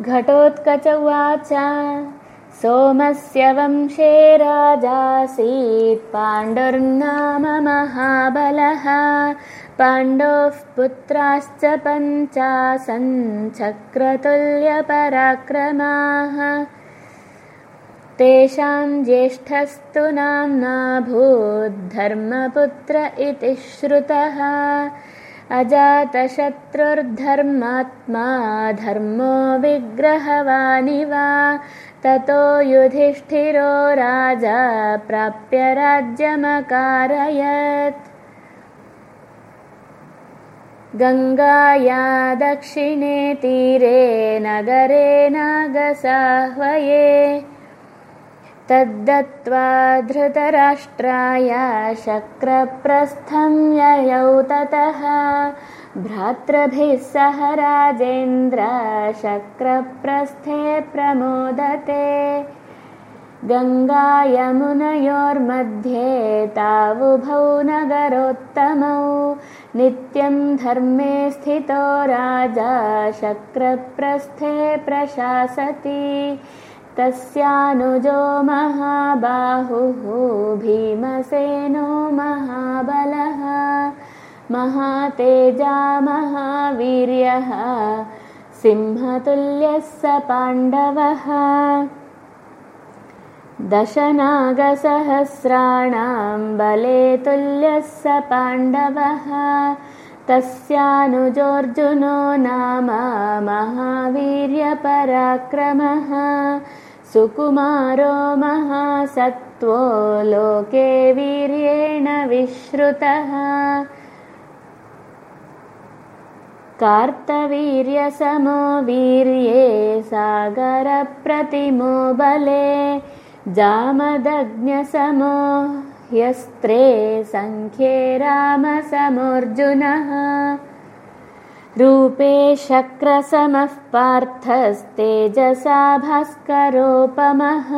घटोत्कच उवाच सोमस्य वंशे राजासीत् पाण्डुर्नाम महाबलः। पाण्डोः पुत्राश्च पञ्चासञ्चक्रतुल्यपराक्रमाः तेषां ज्येष्ठस्तु नाम्नाभूद्धर्मपुत्र इति श्रुतः अजातशत्रुर्धर्मात्मा धर्मो विग्रहवानिव ततो युधिष्ठिरो राजा प्राप्य राज्यमकारयत्। गङ्गाया दक्षिणे तीरे नगरे नागसाह्वये तद्दत्त्वा धृतराष्ट्राय शक्रप्रस्थं ययौ ततः। भ्रातृभिः सह राजेन्द्र शक्रप्रस्थे प्रमोदते। गङ्गायमुनयोर्मध्ये तावुभौ नगरोत्तमौ। नित्यं धर्मे स्थितो राजा शक्रप्रस्थे प्रशासति तस्यानुजो महाबाहुः भीमसेनो महाबलः महातेजा महावीर्यः सिंहतुल्यः स पाण्डवः दशनागसहस्राणां बले तुल्यः स पाण्डवः तस्यानुजोऽर्जुनो नाम महावीर्यपराक्रमः सुकुमारो महासत्त्वो लोके वीर्येण विश्रुतः। कार्तवीर्यसमो वीर्ये सागरप्रतिमो बले जामदग्न्यसमो ह्यस्त्रे सङ्ख्ये रामसमोऽर्जुनः रूपे शक्रसमः पार्थस्तेजसा भास्करोपमः